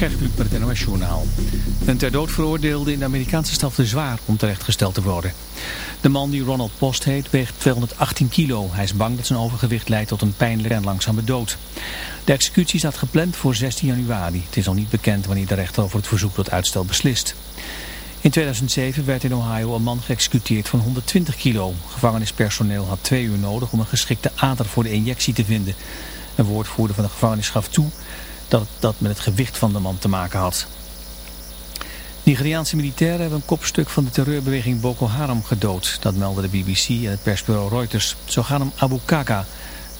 Gert met het NOS Journaal. Een ter dood veroordeelde in de Amerikaanse stad te zwaar om terechtgesteld te worden. De man die Ronald Post heet weegt 218 kilo. Hij is bang dat zijn overgewicht leidt tot een pijnlijke en langzame dood. De executie staat gepland voor 16 januari. Het is nog niet bekend wanneer de rechter over het verzoek tot uitstel beslist. In 2007 werd in Ohio een man geëxecuteerd van 120 kilo. Gevangenispersoneel had twee uur nodig om een geschikte ader voor de injectie te vinden. Een woordvoerder van de gevangenis gaf toe dat dat met het gewicht van de man te maken had. Nigeriaanse militairen hebben een kopstuk van de terreurbeweging Boko Haram gedood. Dat meldde de BBC en het persbureau Reuters. Zo gaat om Abu Kaka,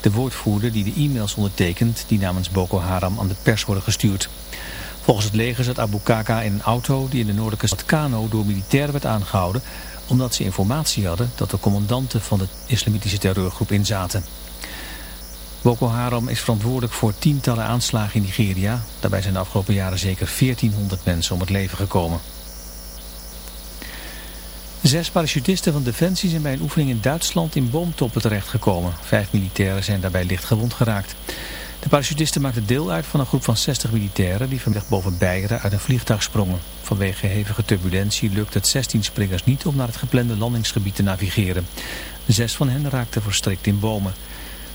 de woordvoerder die de e-mails ondertekent die namens Boko Haram aan de pers worden gestuurd. Volgens het leger zat Abu Kaka in een auto die in de noordelijke stad Kano door militairen werd aangehouden omdat ze informatie hadden dat de commandanten van de islamitische terreurgroep inzaten. Boko Haram is verantwoordelijk voor tientallen aanslagen in Nigeria. Daarbij zijn de afgelopen jaren zeker 1400 mensen om het leven gekomen. Zes parachutisten van Defensie zijn bij een oefening in Duitsland in boomtoppen terechtgekomen. Vijf militairen zijn daarbij licht gewond geraakt. De parachutisten maakten deel uit van een groep van 60 militairen die vanmiddag boven Beieren uit een vliegtuig sprongen. Vanwege hevige turbulentie lukt het 16 springers niet om naar het geplande landingsgebied te navigeren. Zes van hen raakten verstrikt in bomen.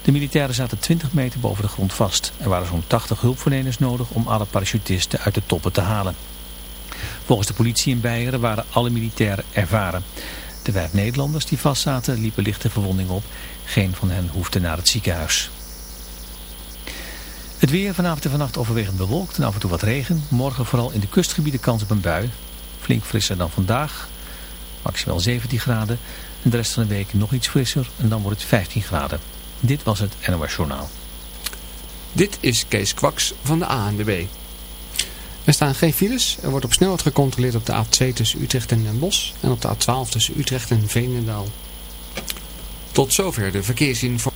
De militairen zaten 20 meter boven de grond vast. Er waren zo'n 80 hulpverleners nodig om alle parachutisten uit de toppen te halen. Volgens de politie in Beieren waren alle militairen ervaren. De vijf Nederlanders die vastzaten liepen lichte verwonding op. Geen van hen hoefde naar het ziekenhuis. Het weer vanavond en vannacht overwegend bewolkt en af en toe wat regen. Morgen vooral in de kustgebieden kans op een bui. Flink frisser dan vandaag. Maximaal 17 graden. En de rest van de week nog iets frisser en dan wordt het 15 graden. Dit was het NOS Journaal. Dit is Kees Kwaks van de ANWB. Er staan geen files. Er wordt op snelheid gecontroleerd op de A2 tussen Utrecht en Den Bosch. En op de A12 tussen Utrecht en Veenendaal. Tot zover de verkeersinformatie.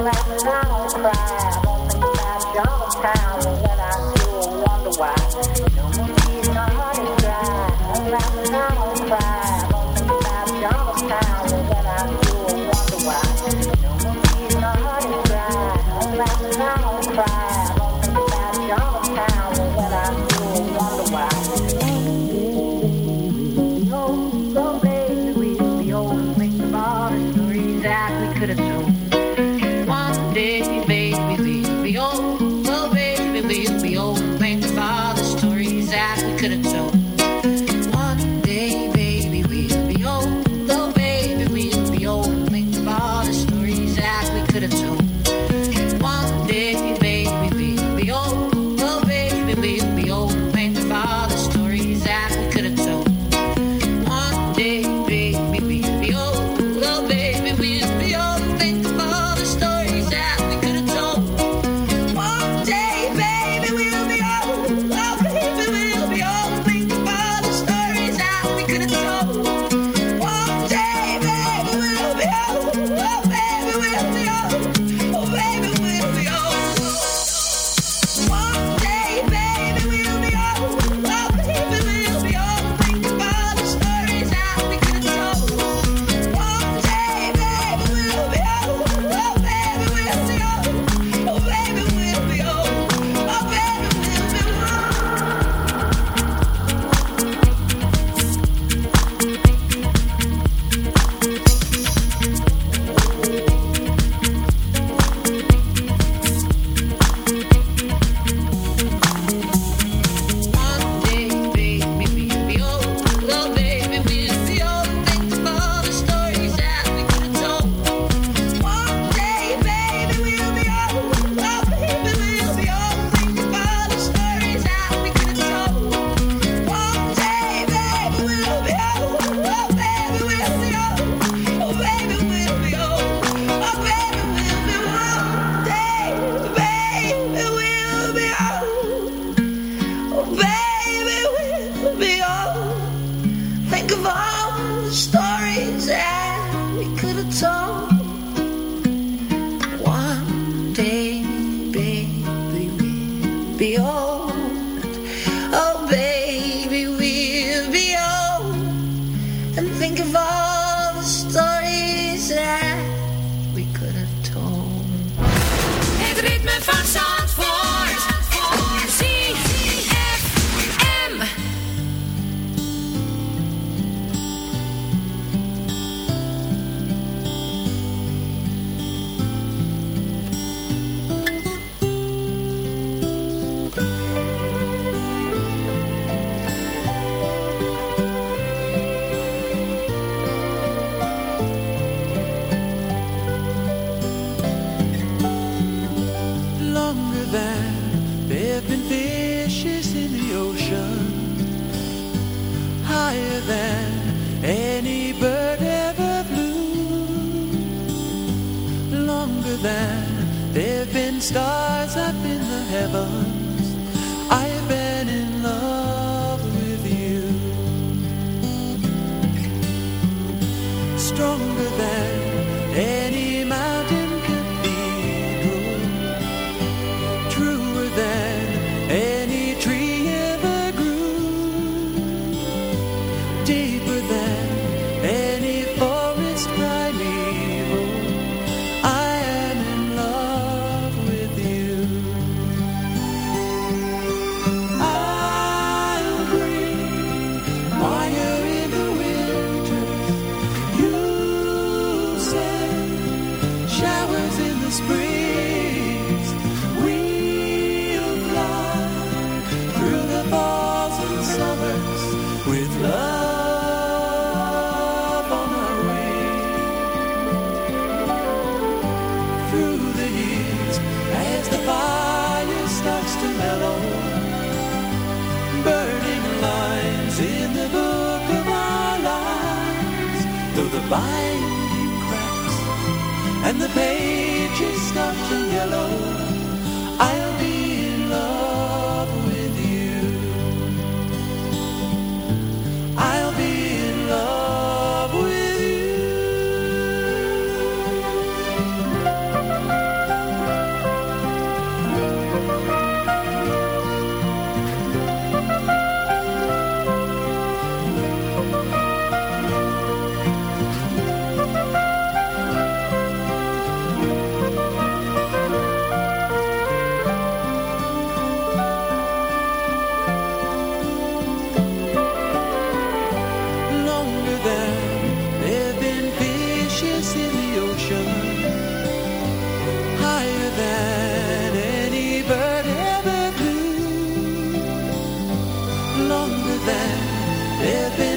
like a cry.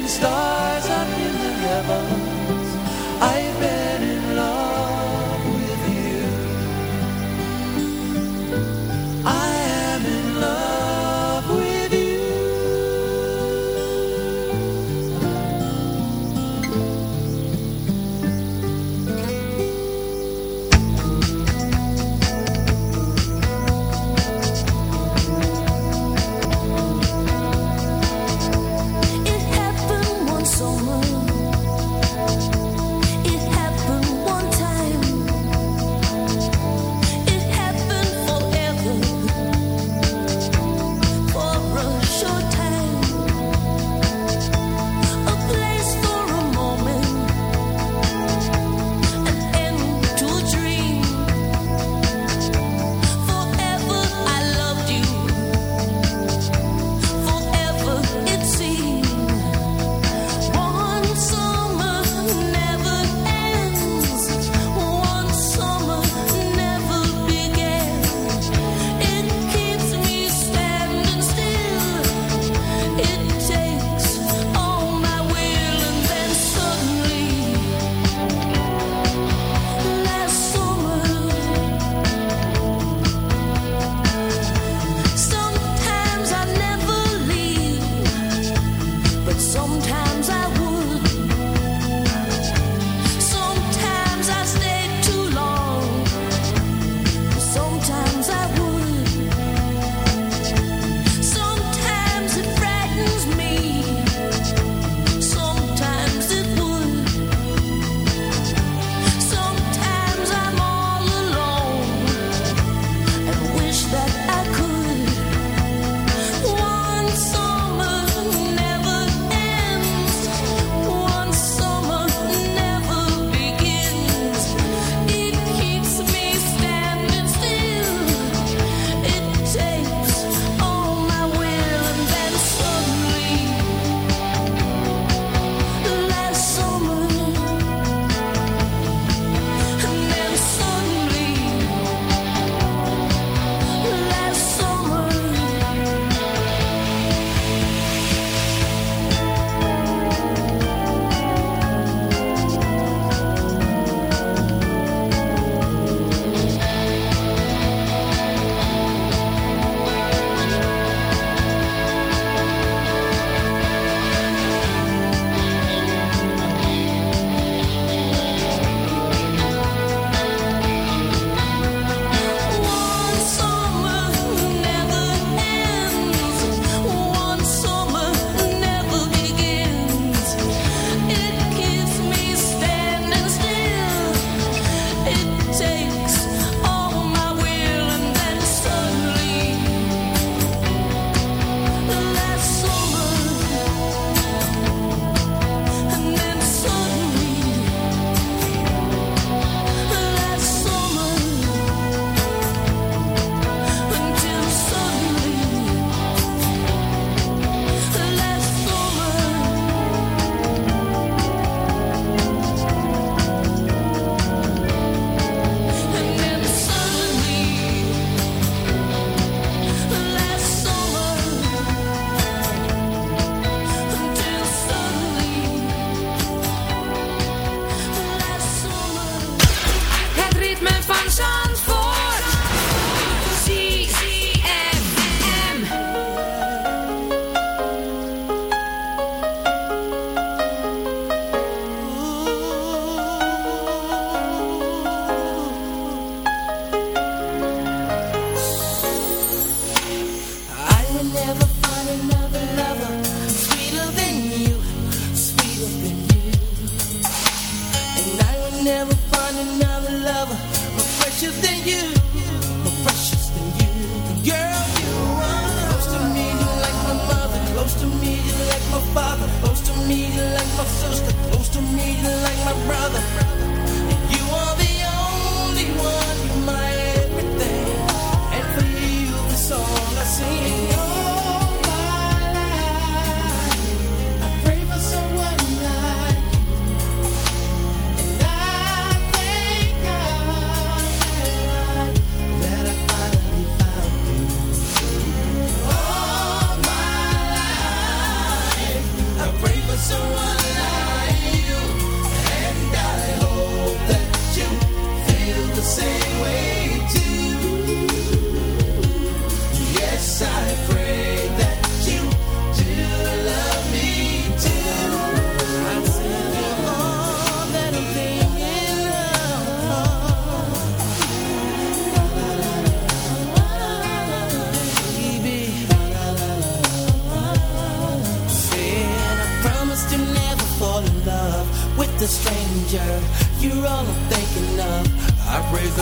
and.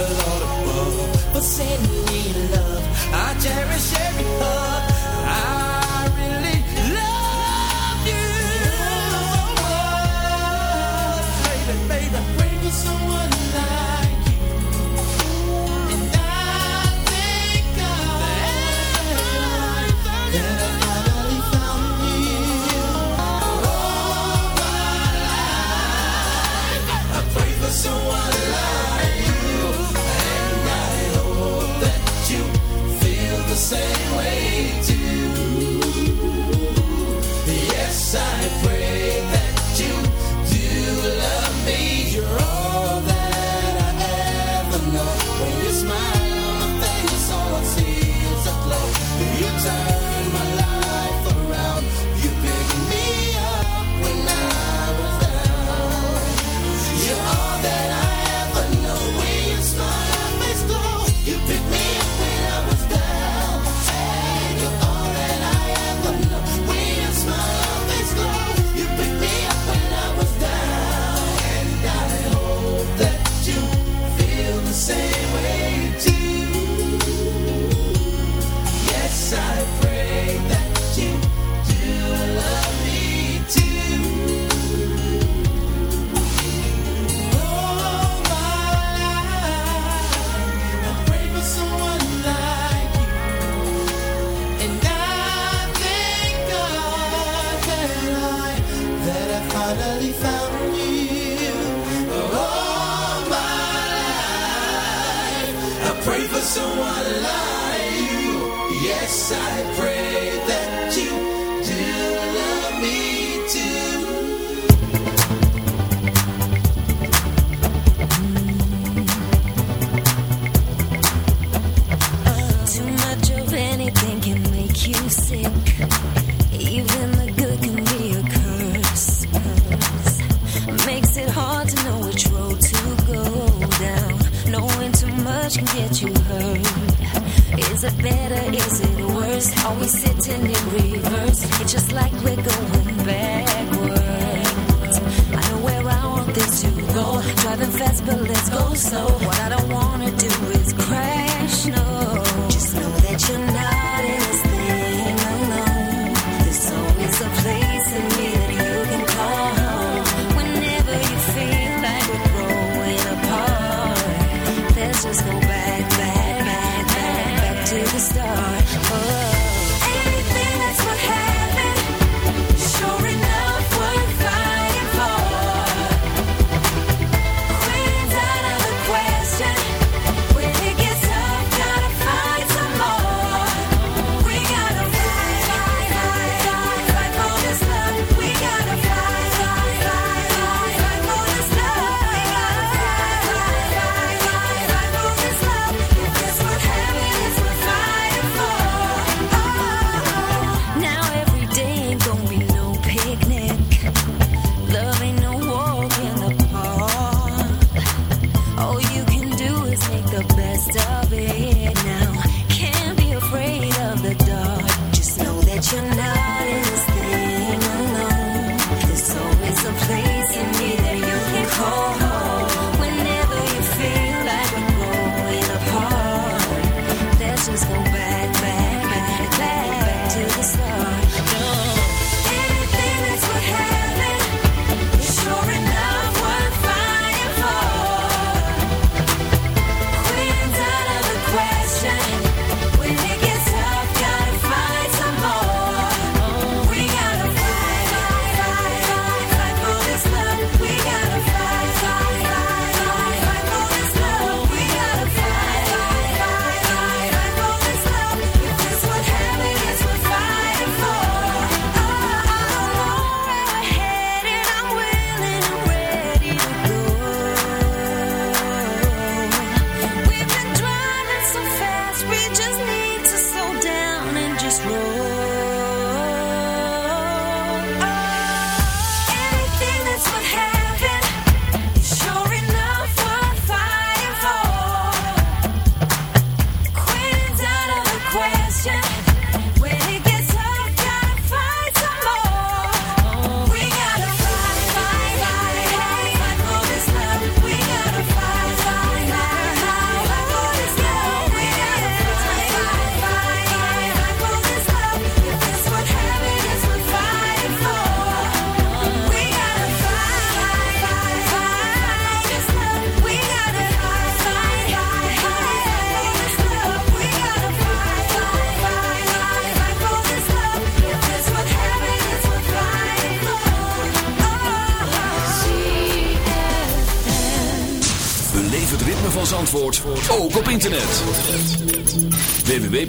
belong.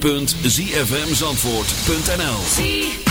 www.zfmzandvoort.nl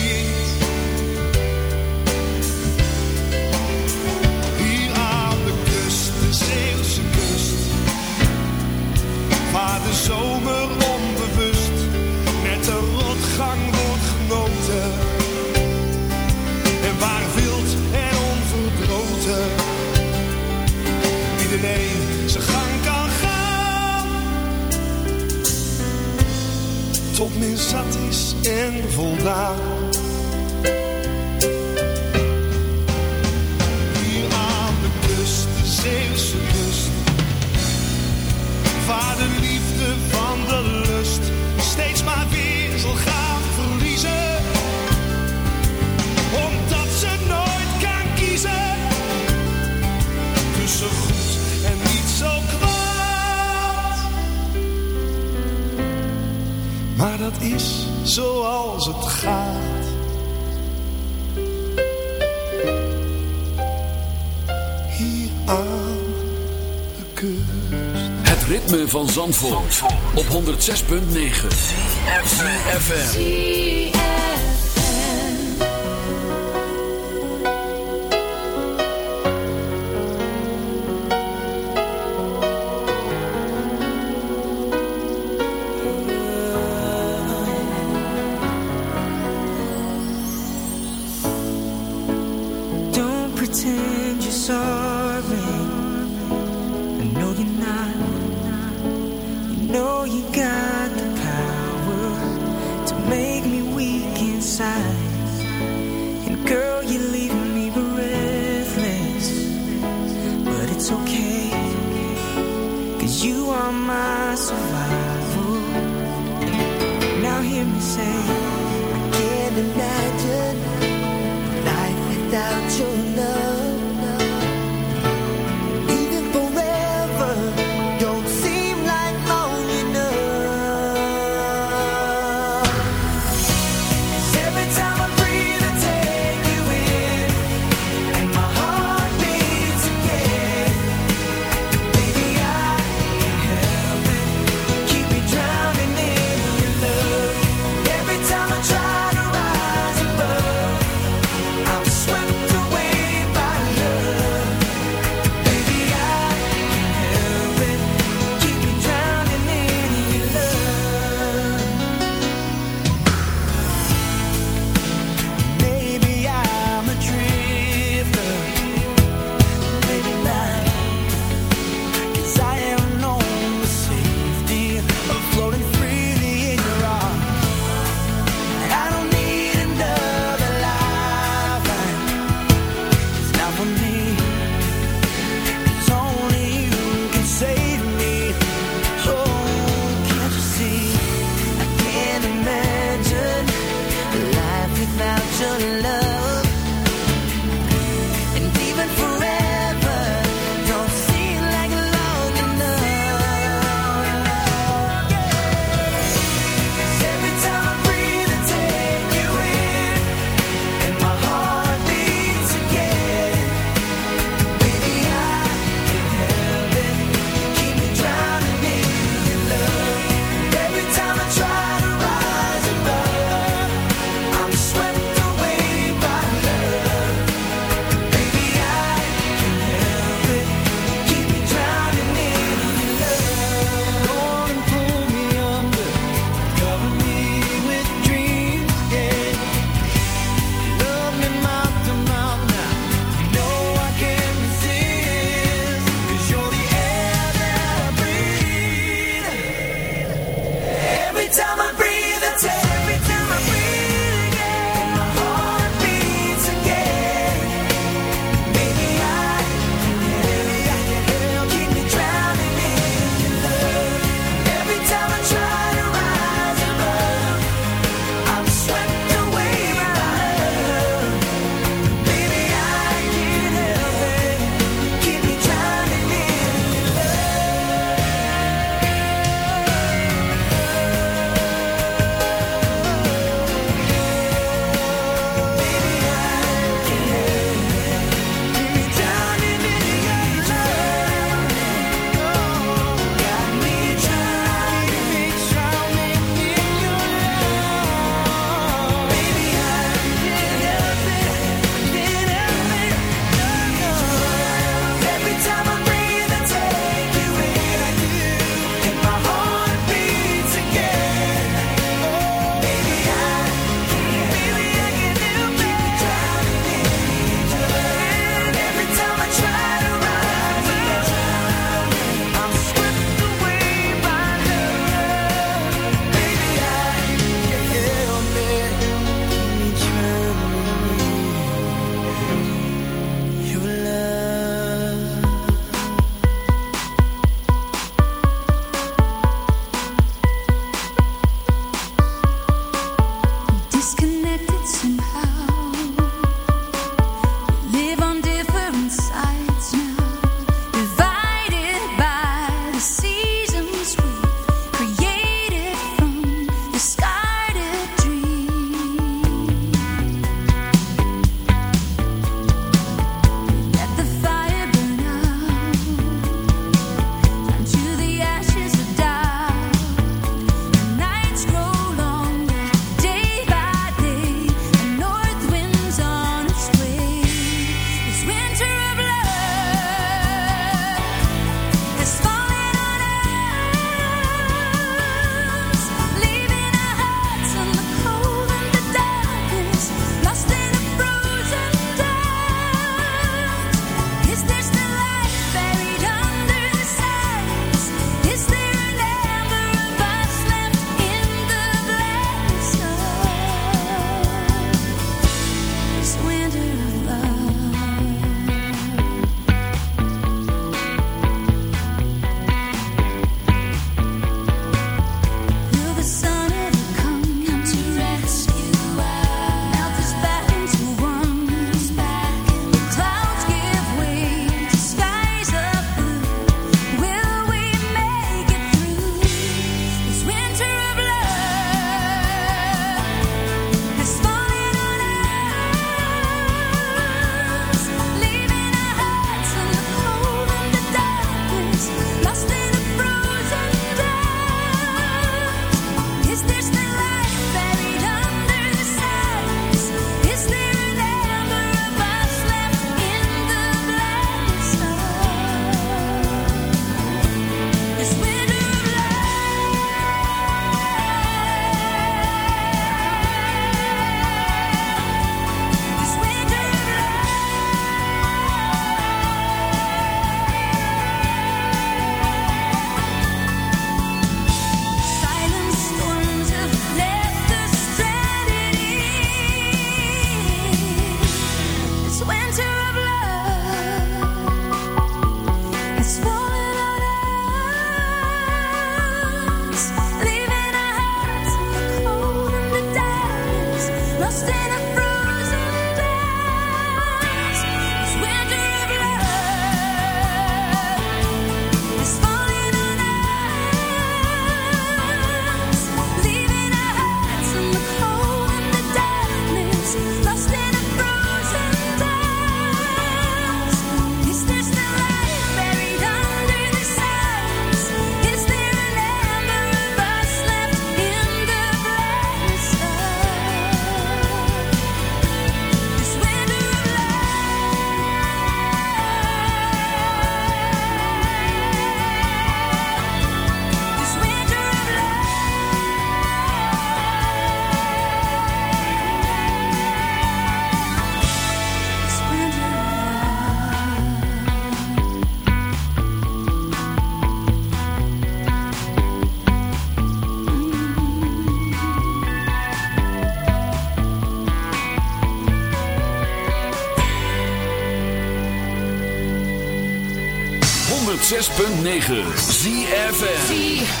Op men zat is en voldaan. dat is zoals het gaat. Hier aan de kust. Het ritme van Zandvoort, Zandvoort. op 106.9. FM. 106.9 ZFN